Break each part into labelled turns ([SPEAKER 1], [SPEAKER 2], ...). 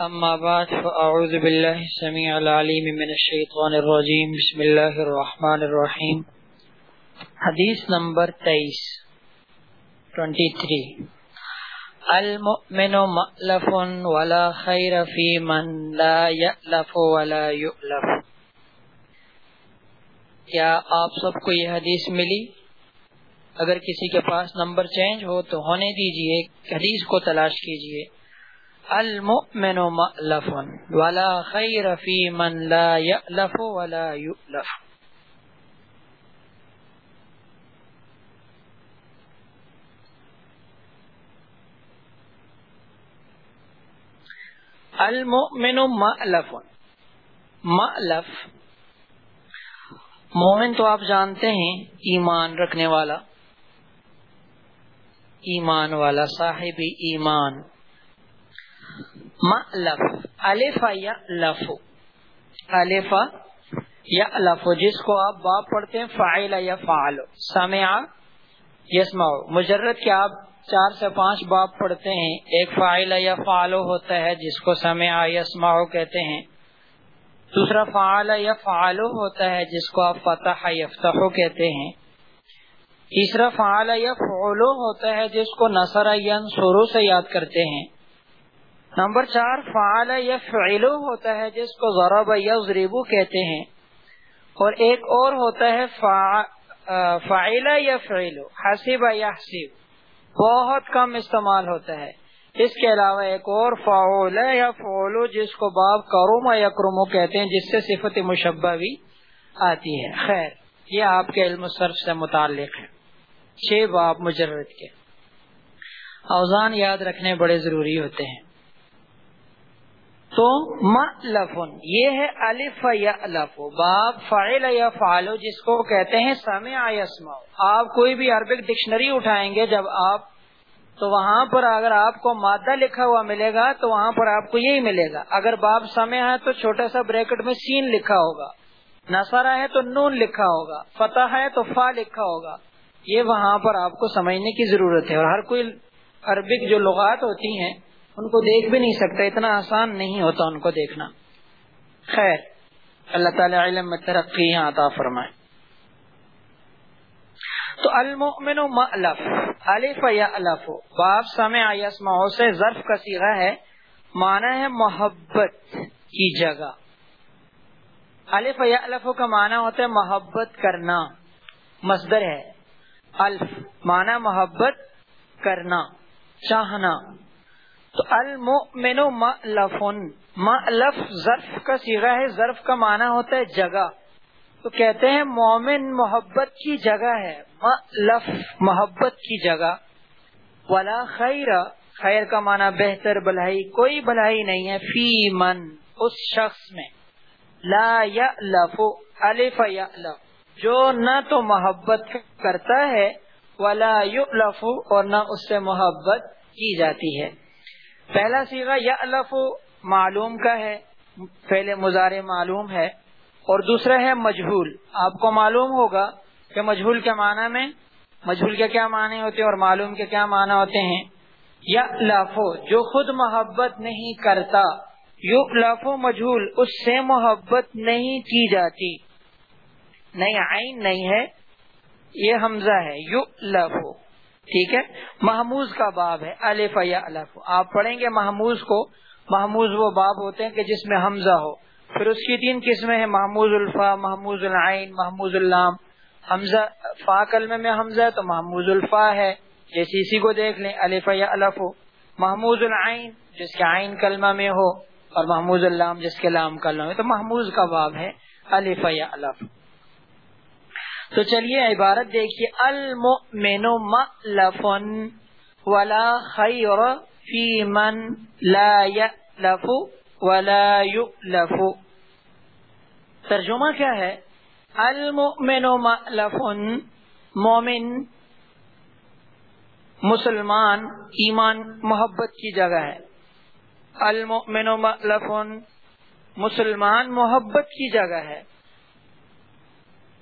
[SPEAKER 1] أما بعد، فأعوذ بالله السميع العليم من الشيطان الرجيم. بسم الله الرحمن الرحيم. حدیث نمبر تیئیس ٹوینٹی تھری المؤمن مألف ولا خیر فی من لا یألف ولا یؤلف کیا آپ سب کو یہ حدیث ملی؟ اگر کسی کے پاس نمبر چینج ہو تو ہونے دیجیے حدیث کو تلاش کیجیے۔ المؤمن مألف ولا خیر فی من لا یألف ولا یؤلف المؤمن مألف مألف مومن تو آپ جانتے ہیں، ایمان رکھنے والا. ایمان والا صاحب ایمان. مألف. الف یا لفو الف یا لفو جس کو آپ باب پڑھتے ہیں فائل یا فعلو سمع یسما مجرد کے آپ چار سے پانچ باب پڑھتے ہیں، ایک فائل یا فعلو ہوتا ہے، جس کو سمع یسما کہتے ہیں. دوسرا فعال یا فعلو ہوتا ہے، جس کو آپ فتح یفتح کہتے ہیں. تیسرا فعال یا فعلو ہوتا ہے، جس کو نصر یا سورو سے یاد کرتے ہیں. نمبر چار فعال یا فعلو ہوتا ہے، جس کو ضرب یا ضریبو کہتے ہیں۔ اور ایک اور ہوتا ہے فعل یا فعلو حسب یا حسب بہت کم استعمال ہوتا ہے۔ اس کے علاوہ ایک اور، فعول یا فعلو جس کو باب کروم یا کرمو کہتے ہیں، جس سے صفت مشبہ بھی آتی ہے۔ خیر، یہ آپ کے علم صرف سے متعلق ہے۔ چھ باب مجرد کے۔ اوزان یاد رکھنے بڑے ضروری ہوتے ہیں۔ تو ملفن یہ ہے الف یا الف باب فعل یا فعلو جس کو کہتے ہیں سمع یسما آپ کوئی بھی عربک ڈکشنری اٹھائیں گے، جب آپ تو وہاں پر اگر آپ کو مادہ لکھا ہوا ملے گا، تو وہاں پر آپ کو یہی ملے گا۔ اگر باب سمے ہے، تو چھوٹا سا بریکٹ میں سین لکھا ہوگا۔ نسارا ہے، تو نون لکھا ہوگا۔ فتح ہے، تو فا لکھا ہوگا۔ یہ وہاں پر آپ کو سمجھنے کی ضرورت ہے۔ اور ہر کوئی عربک جو لغات ہوتی ہیں ان کو دیکھ بھی نہیں سکتا، اتنا آسان نہیں ہوتا ان کو دیکھنا۔ خیر، اللہ تعالی علم میں ترقی عطا فرمائے۔ تو المؤمن مألف، الف یا الف باب سمع یسمع سے ظرف کا سیغہ ہے، معنی ہے محبت کی جگہ۔ الف یا الف کا معنی ہوتا ہے محبت کرنا، مصدر ہے۔ الف، معنی محبت کرنا، چاہنا۔ تو المؤمن مألف مألف ظرف کا سیغہ ہے، ظرف کا معنی ہوتا ہے جگہ۔ تو کہتے ہیں مومن محبت کی جگہ ہے، مألف محبت کی جگہ۔ ولا خیر خیر کا معنی بہتر بلائی کوئی بلائی نہیں ہے۔ فی من، اس شخص میں۔ لا یألف، الف یألف۔ جو نہ تو محبت کرتا ہے، ولا یؤلف، اور نہ اس سے محبت کی جاتی ہے۔ پہلا سیگا یا الف معلوم کا ہے پہلے مظاہرے معلوم ہے، اور دوسرا ہے مجہول۔ آپ کو معلوم ہوگا کہ مجہول کے معنی میں، مجہول کے کیا معنی ہوتے ہیں اور معلوم کے کیا معنی ہوتے ہیں؟ یا لافو جو خود محبت نہیں کرتا۔ یو لافو مجہول، اس سے محبت نہیں کی جاتی۔ نہیں آئین نہیں ہے، یہ حمزہ ہے۔ یو لافو ٹھیک ہے؟ محموز کا باب ہے، الف یا الف۔ آپ پڑھیں گے محموز کو، محموز وہ باب ہوتے ہیں کہ جس میں حمزہ ہو۔ پھر اس کی تین قسمیں ہیں، محموز الفا، محموز العین، محموز اللام۔ حمزہ، فا کلمے میں حمزہ ہے تو محموز الفا ہے۔ جیسے اسی کو دیکھ لیں، الف یا الف ہو۔ محموز العین، جس کے عین کلمہ میں ہو، اور محموز اللام، جس کے لام کلمہ میں تو محموز کا باب ہے، الف یا الف۔ تو چلیے عبارت دیکھیے، المؤمن مألف ولا خیر فی من لا یألف ولا یؤلف۔ ترجمہ کیا ہے؟ المؤمن مألف، مومن، مسلمان، ایمان، محبت کی جگہ ہے۔ المؤمن مألف، مسلمان، محبت کی جگہ ہے۔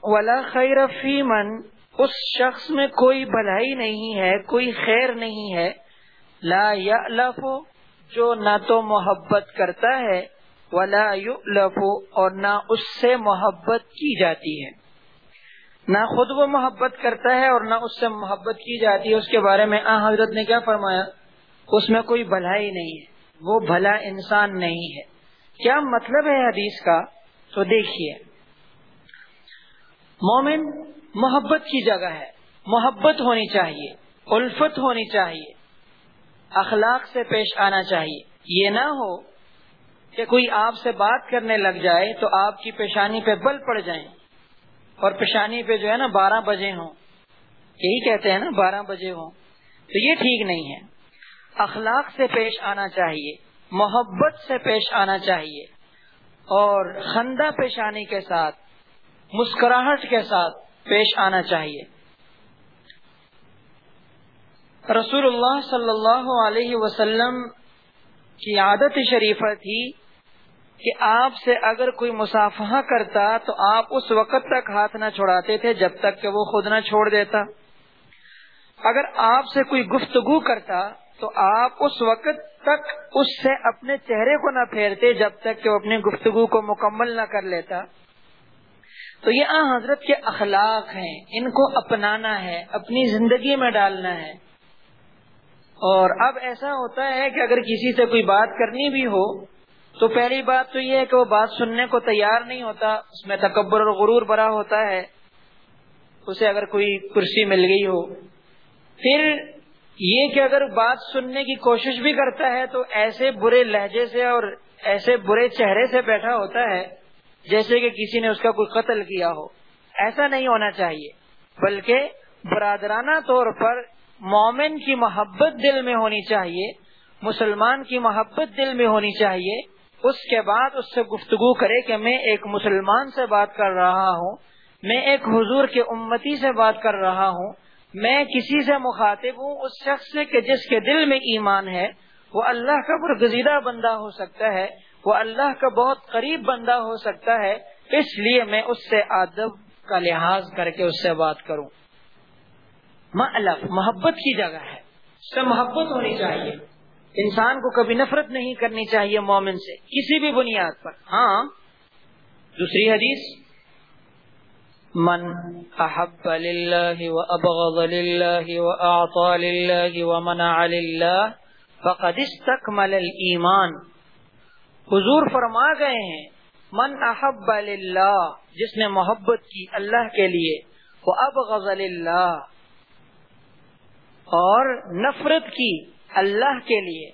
[SPEAKER 1] ولا خیر فی من، اس شخص میں کوئی بھلائی نہیں ہے، کوئی خیر نہیں ہے۔ لا یا جو نہ تو محبت کرتا ہے، ولا لفو اور نہ اس سے محبت کی جاتی ہے۔ نہ خود وہ محبت کرتا ہے اور نہ اس سے محبت کی جاتی ہے۔ اس کے بارے میں آ حضرت نے کیا فرمایا؟ اس میں کوئی بھلائی نہیں ہے۔ وہ بھلا انسان نہیں ہے۔ کیا مطلب ہے حدیث کا؟ تو دیکھیے۔ مومن محبت کی جگہ ہے۔ محبت ہونی چاہیے، الفت ہونی چاہیے، اخلاق سے پیش آنا چاہیے۔ یہ نہ ہو کہ کوئی آپ سے بات کرنے لگ جائے تو آپ کی پیشانی پہ بل پڑ جائیں۔ اور پیشانی پہ جو ہے نا بارہ بجے ہوں۔ یہی کہتے ہیں نا بارہ بجے ہوں۔ تو یہ ٹھیک نہیں ہے۔ اخلاق سے پیش آنا چاہیے، محبت سے پیش آنا چاہیے۔ اور خندہ پیشانی کے ساتھ مسکراہٹ کے ساتھ پیش آنا چاہیے۔ رسول اللہ صلی اللہ علیہ وسلم کی عادت شریفہ تھی کہ آپ سے اگر کوئی مسافہ کرتا تو آپ اس وقت تک ہاتھ نہ چھوڑاتے تھے جب تک کہ وہ خود نہ چھوڑ دیتا۔ اگر آپ سے کوئی گفتگو کرتا تو آپ اس وقت تک اس سے اپنے چہرے کو نہ پھیرتے جب تک کہ وہ اپنی گفتگو کو مکمل نہ کر لیتا۔ تو یہ آ حضرت کے اخلاق ہیں، ان کو اپنانا ہے، اپنی زندگی میں ڈالنا ہے۔ اور اب ایسا ہوتا ہے کہ اگر کسی سے کوئی بات کرنی بھی ہو، تو پہلی بات تو یہ ہے کہ وہ بات سننے کو تیار نہیں ہوتا، اس میں تکبر اور غرور بڑا ہوتا ہے۔ اسے اگر کوئی کرسی مل گئی ہو۔ پھر یہ کہ اگر بات سننے کی کوشش بھی کرتا ہے، تو ایسے برے لہجے سے اور ایسے برے چہرے سے بیٹھا ہوتا ہے۔ جیسے کہ کسی نے اس کا کوئی قتل کیا ہو۔ ایسا نہیں ہونا چاہیے، بلکہ برادرانہ طور پر مومن کی محبت دل میں ہونی چاہیے، مسلمان کی محبت دل میں ہونی چاہیے۔ اس کے بعد اس سے گفتگو کرے کہ میں ایک مسلمان سے بات کر رہا ہوں، میں ایک حضور کے امتی سے بات کر رہا ہوں، میں کسی سے مخاطب ہوں۔ اس شخص سے کہ جس کے دل میں ایمان ہے، وہ اللہ کا برگزیدہ بندہ ہو سکتا ہے۔ وہ اللہ کا بہت قریب بندہ ہو سکتا ہے، اس لیے میں اس سے ادب کا لحاظ کر کے اس سے بات کروں۔ محبت کی جگہ ہے۔ اس سے محبت ہونی چاہیے۔ انسان کو کبھی نفرت نہیں کرنی چاہیے مومن سے، کسی بھی بنیاد پر۔ ہاں دوسری حدیث۔ من احب لله وابغض لله واعطى لله ومنع لله فقد استكمل الايمان حضور فرما گئے ہیں، من احب للہ جس نے محبت کی اللہ کے لیے، وہ اب غزل اللہ اور نفرت کی اللہ کے لیے،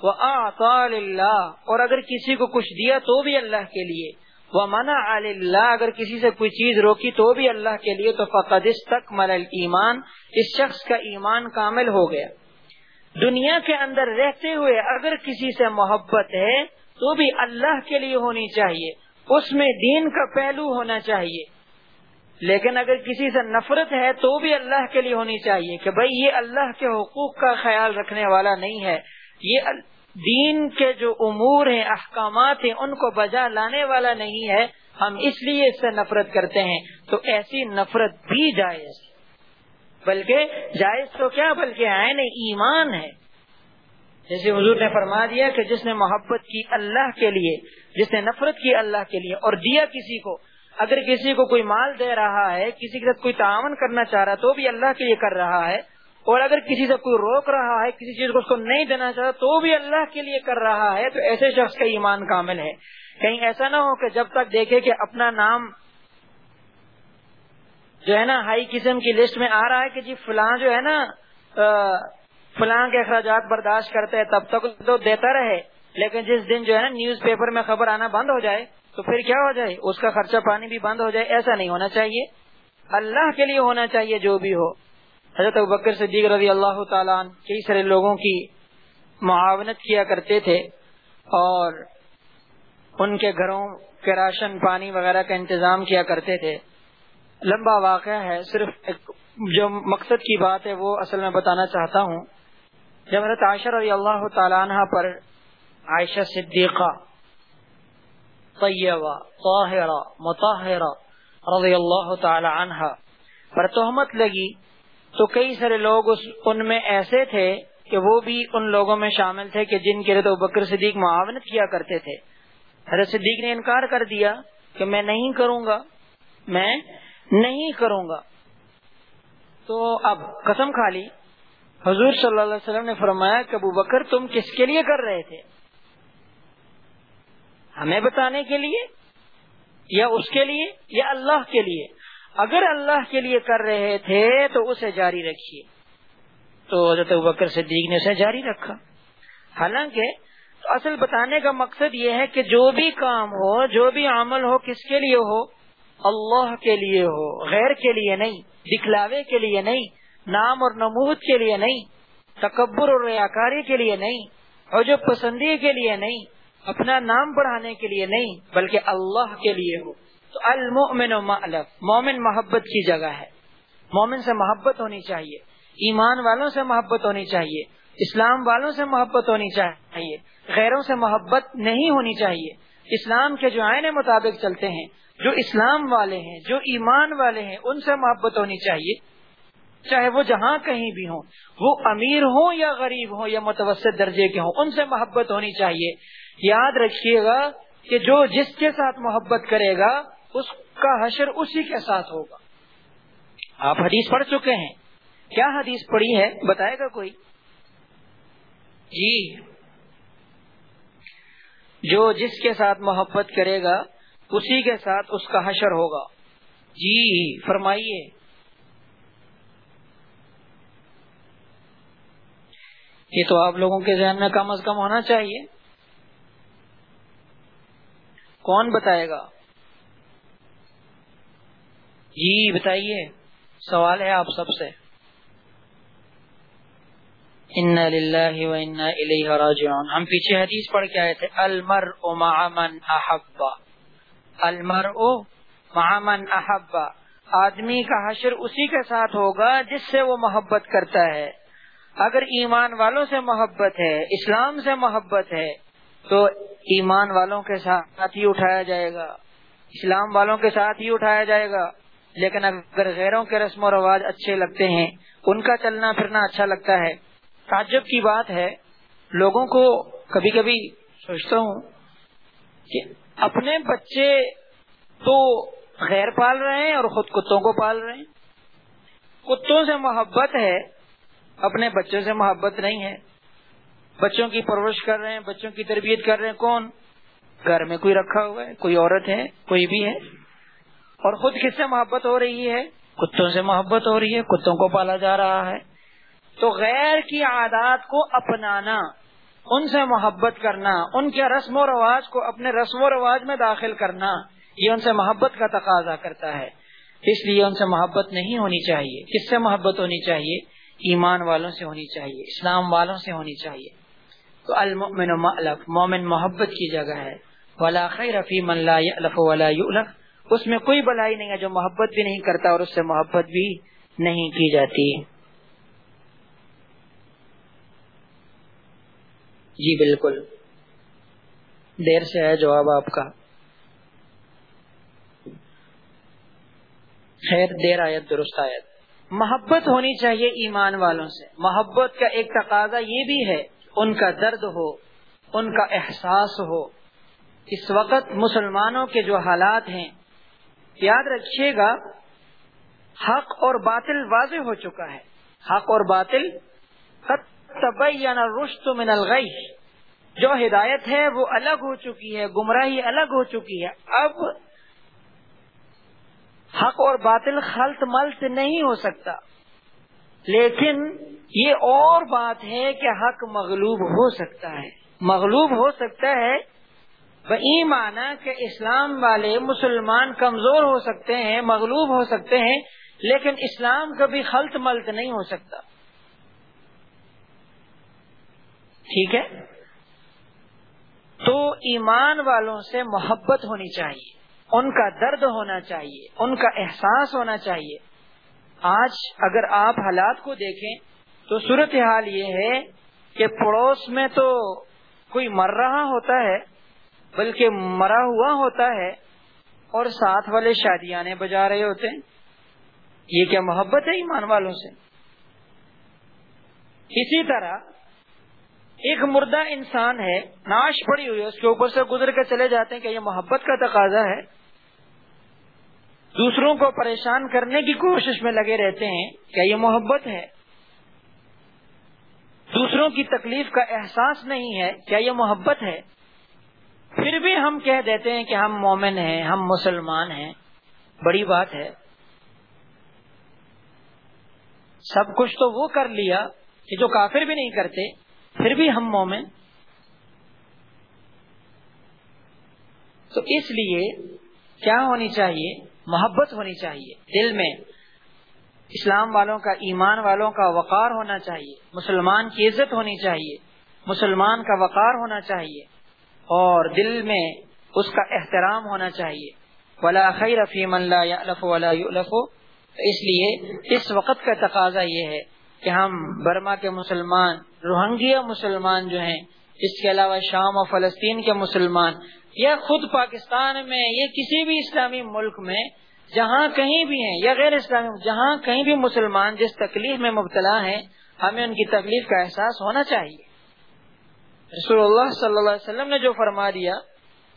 [SPEAKER 1] وہ اللہ اور اگر کسی کو کچھ دیا تو بھی اللہ کے لیے، وہ منع اللہ اگر کسی سے کوئی چیز روکی تو بھی اللہ کے لیے، تو فقد اس تک مل ایمان اس شخص کا ایمان کامل ہو گیا۔ دنیا کے اندر رہتے ہوئے اگر کسی سے محبت ہے تو بھی اللہ کے لیے ہونی چاہیے۔ اس میں دین کا پہلو ہونا چاہیے۔ لیکن اگر کسی سے نفرت ہے تو بھی اللہ کے لیے ہونی چاہیے کہ بھائی یہ اللہ کے حقوق کا خیال رکھنے والا نہیں ہے۔ یہ دین کے جو امور ہیں، احکامات ہیں، ان کو بجا لانے والا نہیں ہے۔ ہم اس لیے اس سے نفرت کرتے ہیں۔ تو ایسی نفرت بھی جائز۔ بلکہ جائز تو کیا؟ بلکہ عین ایمان ہے۔ جیسے حضور نے فرما دیا کہ جس نے محبت کی اللہ کے لیے، جس نے نفرت کی اللہ کے لیے اور دیا کسی کو، اگر کسی کو کوئی مال دے رہا ہے، کسی کے ساتھ کوئی تعاون کرنا چاہ رہا تو بھی اللہ کے لیے کر رہا ہے، اور اگر کسی سے کوئی روک رہا ہے، کسی چیز کو اس کو نہیں دینا چاہتا تو بھی اللہ کے لیے کر رہا ہے، تو ایسے شخص کا ایمان کامل ہے۔ کہیں ایسا نہ ہو کہ جب تک دیکھے کہ اپنا نام جو ہے نا ہائی قسم کی لسٹ میں آ رہا ہے کہ جی فلاں جو ہے نا فلاں کے اخراجات برداشت کرتے ہیں، تب تک تو دیتا رہے۔ لیکن جس دن جو ہے نا نیوز پیپر میں خبر آنا بند ہو جائے، تو پھر کیا ہو جائے؟ اس کا خرچہ پانی بھی بند ہو جائے، ایسا نہیں ہونا چاہیے۔ اللہ کے لیے ہونا چاہیے جو بھی ہو۔ حضرت بکر صدیق رضی اللہ تعالیٰ کئی سارے لوگوں کی معاونت کیا کرتے تھے اور ان کے گھروں کے راشن پانی وغیرہ کا انتظام کیا کرتے تھے۔ لمبا واقعہ ہے، صرف جو مقصد کی بات ہے، وہ اصل میں بتانا چاہتا ہوں۔ جب حضرت عائشہ رضی اللہ تعالیٰ عنہ پر عائشہ صدیقہ طیبہ، طاہرہ، مطاہرہ رضی اللہ تعالی عنہ پر تہمت لگی، تو کئی سارے لوگ اس، ان میں ایسے تھے کہ وہ بھی ان لوگوں میں شامل تھے کہ جن کے لیے تو بکر صدیق معاونت کیا کرتے تھے۔ حضرت صدیق نے انکار کر دیا کہ میں نہیں کروں گا، میں نہیں کروں گا۔ تو اب قسم کھا لی۔ حضور صلی اللہ علیہ وسلم نے فرمایا کہ ابو بکر تم کس کے لیے کر رہے تھے؟ ہمیں بتانے کے لیے یا اس کے لیے یا اللہ کے لیے؟ اگر اللہ کے لیے کر رہے تھے تو اسے جاری رکھیے۔ تو حضرت بکر صدیق نے اسے جاری رکھا۔ حالانکہ اصل بتانے کا مقصد یہ ہے کہ جو بھی کام ہو، جو بھی عمل ہو، کس کے لیے ہو؟ اللہ کے لیے ہو، غیر کے لیے نہیں، دکھلاوے کے لیے نہیں۔ نام اور نمود کے لیے نہیں، تکبر اور ریاکاری کے لیے نہیں اور جو پسندی کے لیے نہیں، اپنا نام بڑھانے کے لیے نہیں، بلکہ اللہ کے لیے ہو۔ تو المؤمن و مومن محبت کی جگہ ہے۔ مومن سے محبت ہونی چاہیے، ایمان والوں سے محبت ہونی چاہیے، اسلام والوں سے محبت ہونی چاہیے، غیروں سے محبت نہیں ہونی چاہیے۔ اسلام کے جو آئین مطابق چلتے ہیں، جو اسلام والے ہیں، جو ایمان والے ہیں، ان سے محبت ہونی چاہیے۔ چاہے وہ جہاں کہیں بھی ہوں، وہ امیر ہوں یا غریب ہوں یا متوسط درجے کے ہوں، ان سے محبت ہونی چاہیے۔ یاد رکھیے گا کہ جو جس کے ساتھ محبت کرے گا، اس کا حشر اسی کے ساتھ ہوگا۔ آپ حدیث پڑھ چکے ہیں۔ کیا حدیث پڑھی ہے؟ بتائے گا کوئی؟ جی۔ جو جس کے ساتھ محبت کرے گا، اسی کے ساتھ اس کا حشر ہوگا۔ جی فرمائیے۔ یہ تو آپ لوگوں کے ذہن میں کم از کم ہونا چاہیے۔ کون بتائے گا؟ جی بتائیے۔ سوال ہے آپ سب سے۔ ان و راجعون۔ ہم پیچھے حدیث پڑھ کے آئے تھے۔ المر او من احبا المر او من احبا آدمی کا حشر اسی کے ساتھ ہوگا جس سے وہ محبت کرتا ہے۔ اگر ایمان والوں سے محبت ہے، اسلام سے محبت ہے، تو ایمان والوں کے ساتھ ہی اٹھایا جائے گا۔ اسلام والوں کے ساتھ ہی اٹھایا جائے گا۔ لیکن اگر غیروں کے رسم و رواج اچھے لگتے ہیں، ان کا چلنا پھرنا اچھا لگتا ہے۔ تعجب کی بات ہے، لوگوں کو کبھی کبھی سوچتا ہوں کہ اپنے بچے تو غیر پال رہے ہیں اور خود کتوں کو پال رہے ہیں۔ کتوں سے محبت ہے اپنے بچوں سے محبت نہیں ہے۔ بچوں کی پرورش کر رہے ہیں، بچوں کی تربیت کر رہے ہیں۔ کون؟ گھر میں کوئی رکھا ہوا ہے، کوئی عورت ہے، کوئی بھی ہے۔ اور خود کس سے محبت ہو رہی ہے؟ کتوں سے محبت ہو رہی ہے؟ کتوں کو پالا جا رہا ہے؟ تو غیر کی عادات کو اپنانا، ان سے محبت کرنا، ان کے رسم و رواج کو اپنے رسم و رواج میں داخل کرنا، یہ ان سے محبت کا تقاضا کرتا ہے۔ اس لیے ان سے محبت نہیں ہونی چاہیے۔ کس سے محبت ہونی چاہیے؟ ایمان والوں سے ہونی چاہیے، اسلام والوں سے ہونی چاہیے۔ تو المؤمن مومن محبت کی جگہ ہے۔ ولا خیر فی من لا ولا اس میں کوئی بلائی نہیں ہے جو محبت بھی نہیں کرتا اور اس سے محبت بھی نہیں کی جاتی۔ جی بالکل۔ دیر سے ہے جواب آپ کا۔ خیر، دیر آیت، درست آیت۔ محبت ہونی چاہیے ایمان والوں سے۔ محبت کا ایک تقاضا یہ بھی ہے، ان کا درد ہو، ان کا احساس ہو۔ اس وقت مسلمانوں کے جو حالات ہیں، یاد رکھیے گا، حق اور باطل واضح ہو چکا ہے۔ حق اور باطل رشت من الغی۔ جو ہدایت ہے وہ الگ ہو چکی ہے، گمراہی الگ ہو چکی ہے۔ اب حق اور باطل خلط ملت نہیں ہو سکتا۔ لیکن یہ اور بات ہے کہ حق مغلوب ہو سکتا ہے۔ مغلوب ہو سکتا ہے وہ مانا کہ اسلام والے مسلمان کمزور ہو سکتے ہیں، مغلوب ہو سکتے ہیں، لیکن اسلام کبھی خلط ملت نہیں ہو سکتا۔ ٹھیک ہے؟ تو ایمان والوں سے محبت ہونی چاہیے۔ ان کا درد ہونا چاہیے، ان کا احساس ہونا چاہیے۔ آج اگر آپ حالات کو دیکھیں تو صورت حال یہ ہے کہ پڑوس میں تو کوئی مر رہا ہوتا ہے، بلکہ مرا ہوا ہوتا ہے اور ساتھ والے شادیاں بجا رہے ہوتے ہیں۔ یہ کیا محبت ہے ایمان والوں سے؟ اسی طرح ایک مردہ انسان ہے، ناش پڑی ہوئی ہے، اس کے اوپر سے گزر کے چلے جاتے ہیں کہ یہ محبت کا تقاضا ہے۔ دوسروں کو پریشان کرنے کی کوشش میں لگے رہتے ہیں، کیا یہ محبت ہے؟ دوسروں کی تکلیف کا احساس نہیں ہے، کیا یہ محبت ہے؟ پھر بھی ہم کہہ دیتے ہیں کہ ہم مومن ہیں، ہم مسلمان ہیں۔ بڑی بات ہے۔ سب کچھ تو وہ کر لیا کہ جو کافر بھی نہیں کرتے، پھر بھی ہم مومن۔ تو اس لیے کیا ہونی چاہیے؟ محبت ہونی چاہیے۔ دل میں اسلام والوں کا، ایمان والوں کا وقار ہونا چاہیے۔ مسلمان کی عزت ہونی چاہیے۔ مسلمان کا وقار ہونا چاہیے۔ اور دل میں اس کا احترام ہونا چاہیے۔ ولا خیر فیم اللہ ولا اس لیے اس وقت کا تقاضا یہ ہے کہ ہم برما کے مسلمان، روہنگیا مسلمان جو ہیں اس کے علاوہ شام اور فلسطین کے مسلمان، یا خود پاکستان میں، یا کسی بھی اسلامی ملک میں، جہاں کہیں بھی ہیں، یا غیر اسلامی جہاں کہیں بھی مسلمان جس تکلیف میں مبتلا ہیں، ہمیں ان کی تکلیف کا احساس ہونا چاہیے۔ رسول اللہ صلی اللہ علیہ وسلم نے جو فرما دیا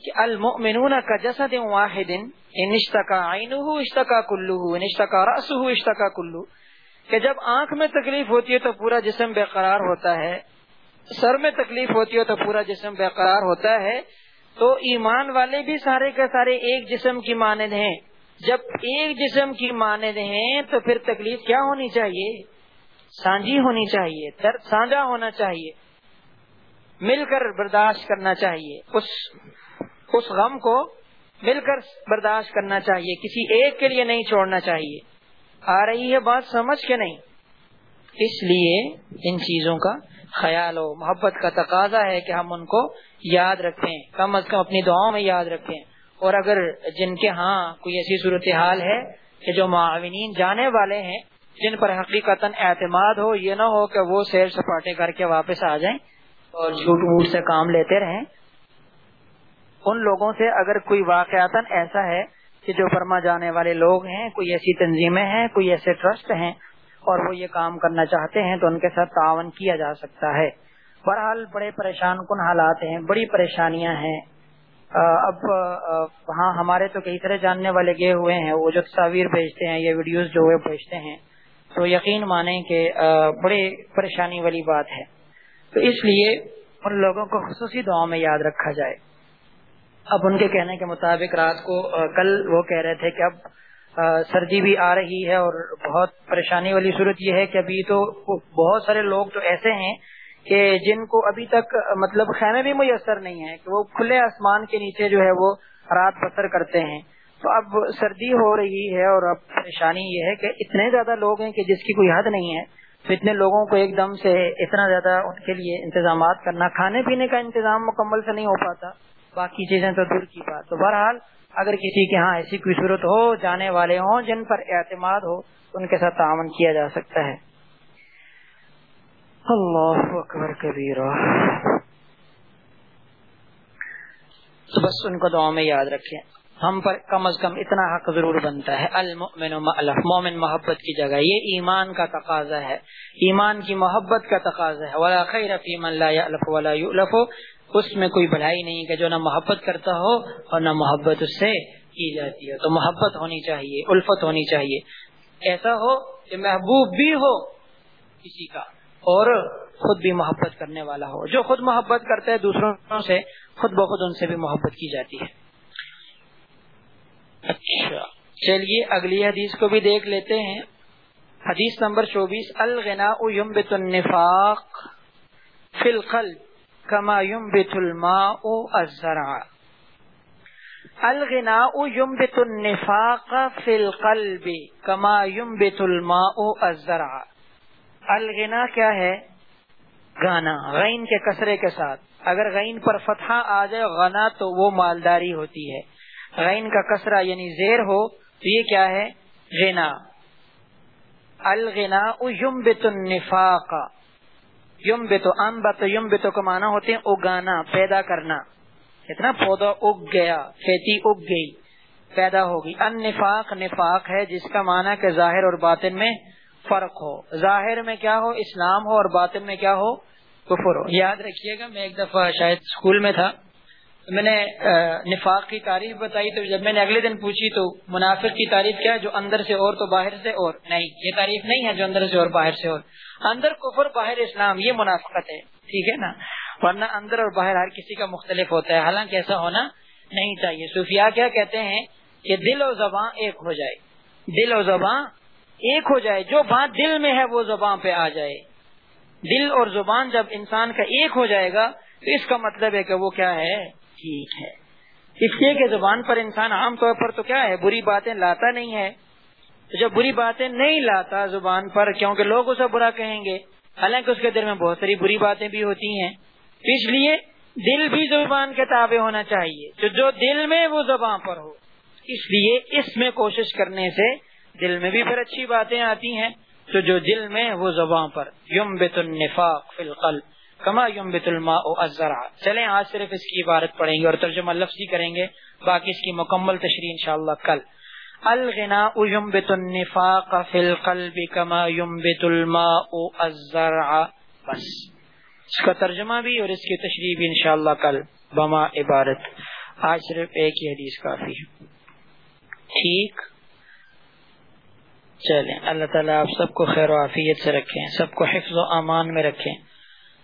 [SPEAKER 1] کہ المؤمنون کا جسد واحد ان اشتکا عینہ اشتکا کلو ان اشتکا رأسہ اشتکا کلو کہ جب آنکھ میں تکلیف ہوتی ہے تو پورا جسم بے قرار ہوتا ہے۔ سر میں تکلیف ہوتی ہے تو پورا جسم بے قرار ہوتا ہے، تو ایمان والے بھی سارے کے سارے ایک جسم کی مانند ہیں۔ جب ایک جسم کی مانند ہیں تو پھر تکلیف کیا ہونی چاہیے؟ سانجی ہونی چاہیے سانجا ہونا چاہیے، مل کر برداشت کرنا چاہیے۔ اس اس غم کو مل کر برداشت کرنا چاہیے، کسی ایک کے لیے نہیں چھوڑنا چاہیے۔ آ رہی ہے بات، سمجھ کے نہیں؟ اس لیے ان چیزوں کا خیال ہو محبت کا تقاضا ہے کہ ہم ان کو یاد رکھیں، کم از کم اپنی دعاؤں میں یاد رکھیں۔ اور اگر جن کے ہاں کوئی ایسی صورتحال ہے کہ جو معاونین جانے والے ہیں، جن پر حقیقت اعتماد ہو، یہ نہ ہو کہ وہ سیر سپاٹے کر کے واپس آ جائیں اور جھوٹ ووٹ سے کام لیتے رہیں۔ ان لوگوں سے اگر کوئی واقعات ایسا ہے کہ جو فرما جانے والے لوگ ہیں، کوئی ایسی تنظیمیں ہیں، کوئی ایسے ٹرسٹ ہیں اور وہ یہ کام کرنا چاہتے ہیں تو ان کے ساتھ تعاون کیا جا سکتا ہے۔ بہرحال بڑے پریشان کن حالات ہیں، بڑی پریشانیاں ہیں۔ اب ہاں ہمارے تو کئی طرح جاننے والے گئے ہوئے ہیں، وہ جو تصاویر بھیجتے ہیں یا ویڈیوز جو بھیجتے ہیں، تو یقین مانیں کہ بڑی پریشانی والی بات ہے۔ تو اس لیے ان لوگوں کو خصوصی دعاؤں میں یاد رکھا جائے۔ اب ان کے کہنے کے مطابق رات کو کل وہ کہہ رہے تھے کہ اب سردی بھی آ رہی ہے اور بہت پریشانی والی صورت یہ ہے کہ ابھی تو بہت سارے لوگ تو ایسے ہیں کہ جن کو ابھی تک مطلب خیمے بھی میسر نہیں ہے کہ وہ کھلے آسمان کے نیچے جو ہے وہ رات بسر کرتے ہیں۔ تو اب سردی ہو رہی ہے اور اب پریشانی یہ ہے کہ اتنے زیادہ لوگ ہیں کہ جس کی کوئی حد نہیں ہے۔ تو اتنے لوگوں کو ایک دم سے اتنا زیادہ ان کے لیے انتظامات کرنا، کھانے پینے کا انتظام مکمل سے نہیں ہو پاتا، باقی چیزیں تو دور کی بات۔ تو بہرحال اگر کسی کے ہاں ایسی کوئی صورت ہو، جانے والے ہوں، جن پر اعتماد ہو ان کے ساتھ تعاون کیا جا سکتا ہے۔ اللہ اکبر تو بس ان کو دعا میں یاد رکھیں۔ ہم پر کم از کم اتنا حق ضرور بنتا ہے۔ المؤمن مومن محبت کی جگہ۔ یہ ایمان کا تقاضا ہے۔ ایمان کی محبت کا تقاضا ہے۔ ولا خیر فی من لا ولا اس میں کوئی بھلائی نہیں کہ جو نہ محبت کرتا ہو اور نہ محبت اس سے کی جاتی ہے تو محبت ہونی چاہیے، الفت ہونی چاہیے۔ ایسا ہو کہ محبوب بھی ہو کسی کا اور خود بھی محبت کرنے والا ہو۔ جو خود محبت کرتا ہے دوسروں سے، خود بخود ان سے بھی محبت کی جاتی ہے۔ اچھا۔ چلیے، اگلی حدیث کو بھی دیکھ لیتے ہیں۔ حدیث نمبر چوبیس الغنا النفاق فی القلب۔ کما ينبت الماء الزرع. الغناء ينبت النفاق في القلب كما ينبت الماء الزرع. الغنا کیا ہے؟ گانا، غین کے کسرے کے ساتھ. اگر غین پر فتحہ آ جائے، غنا تو وہ مالداری ہوتی ہے. غین کا کسرہ یعنی زیر ہو، تو یہ کیا ہے؟ غنا. الغنا ينبت النفاق. یم بے تو ام بت یم بے تو کمانا ہوتے ہیں اگانا، پیدا کرنا۔ اتنا پودا اگ گیا، کھیتی اگ گئی، پیدا ہوگی ان نفاق نفاق ہے جس کا معنی کہ ظاہر اور باطن میں فرق ہو۔ ظاہر میں کیا ہو؟ اسلام ہو اور باطن میں کیا ہو؟ کفر ہو۔ یاد رکھیے گا، میں ایک دفعہ شاید اسکول میں تھا۔ میں نے نفاق کی تعریف بتائی تو جب میں نے اگلے دن پوچھی تو منافق کی تعریف کیا ہے جو اندر سے اور تو باہر سے اور، نہیں، یہ تعریف نہیں ہے جو اندر سے اور باہر سے اور۔ اندر کفر، باہر اسلام، یہ منافقت ہے، ٹھیک ہے نا؟ ورنہ اندر اور باہر ہر کسی کا مختلف ہوتا ہے، حالانکہ ایسا ہونا نہیں چاہیے۔ صوفیاء کیا کہتے ہیں کہ دل و زباں ایک ہو جائے۔ دل و زباں ایک ہو جائے، جو بات دل میں ہے وہ زبان پہ آ جائے۔ دل اور زبان جب انسان کا ایک ہو جائے گا تو اس کا مطلب ہے کہ وہ کیا ہے؟ ٹھیک ہے۔ اس لیے کہ زبان پر انسان عام طور پر تو کیا ہے، بری باتیں لاتا نہیں ہے۔ تو جب بری باتیں نہیں لاتا زبان پر، کیونکہ لوگ اسے برا کہیں گے۔ حالانکہ اس کے دل میں بہت ساری بری باتیں بھی ہوتی ہیں۔ اس لیے دل بھی زبان کے تابع ہونا چاہیے تو جو دل میں وہ زبان پر ہو۔ اس لیے اس میں کوشش کرنے سے دل میں بھی پھر اچھی باتیں آتی ہیں۔ تو جو دل میں وہ زبان پر یم بت النفاق فی القلب۔ کما یم بت الماء الزرع۔ چلیں، آج صرف اس کی عبارت پڑھیں گے اور ترجمہ لفظی کریں گے، باقی اس کی مکمل تشریح انشاءاللہ کل۔ الغنا ينبت النفاق في القلب كما ينبت الماء الزرع۔ بس۔ اس کا ترجمہ بھی اور اس کی تشریح بھی انشاءاللہ کل۔ بما عبارت۔ آج صرف ایک ہی حدیث کافی ہے۔ ٹھیک۔ چلیں، اللہ تعالیٰ آپ سب کو خیر و عافیت سے رکھیں، سب کو حفظ و امان میں رکھیں۔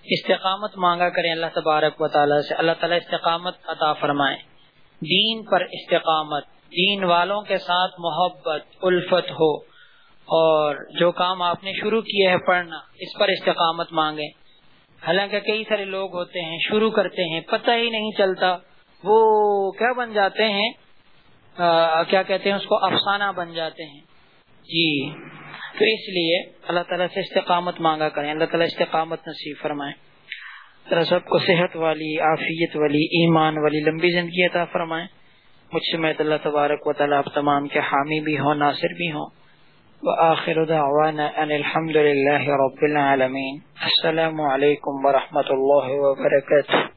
[SPEAKER 1] استقامت مانگا کریں اللہ تبارک و تعالیٰ سے۔ اللہ تعالیٰ استقامت عطا فرمائے۔ دین پر استقامت دین والوں کے ساتھ محبت الفت ہو۔ اور جو کام آپ نے شروع کیا ہے پڑھنا اس پر استقامت مانگیں۔ حالانکہ کئی سارے لوگ ہوتے ہیں شروع کرتے ہیں پتہ ہی نہیں چلتا۔ وہ کیا بن جاتے ہیں؟ آ, کیا کہتے ہیں اس کو؟ افسانہ بن جاتے ہیں۔ جی۔ تو اس لیے اللہ تعالیٰ سے استقامت مانگا کریں۔ اللہ تعالیٰ استقامت نصیب فرمائے ذرا سب کو صحت والی، عافیت والی، ایمان والی لمبی زندگی عطا فرمائے مجھ سے میں اللہ تبارک و تعالیٰ، آپ تمام کے حامی بھی ہوں، ناصر بھی ہوں۔ وآخر دعوانا ان الحمد للہ رب العالمین۔ السلام علیکم ورحمۃ اللہ وبرکاتہ۔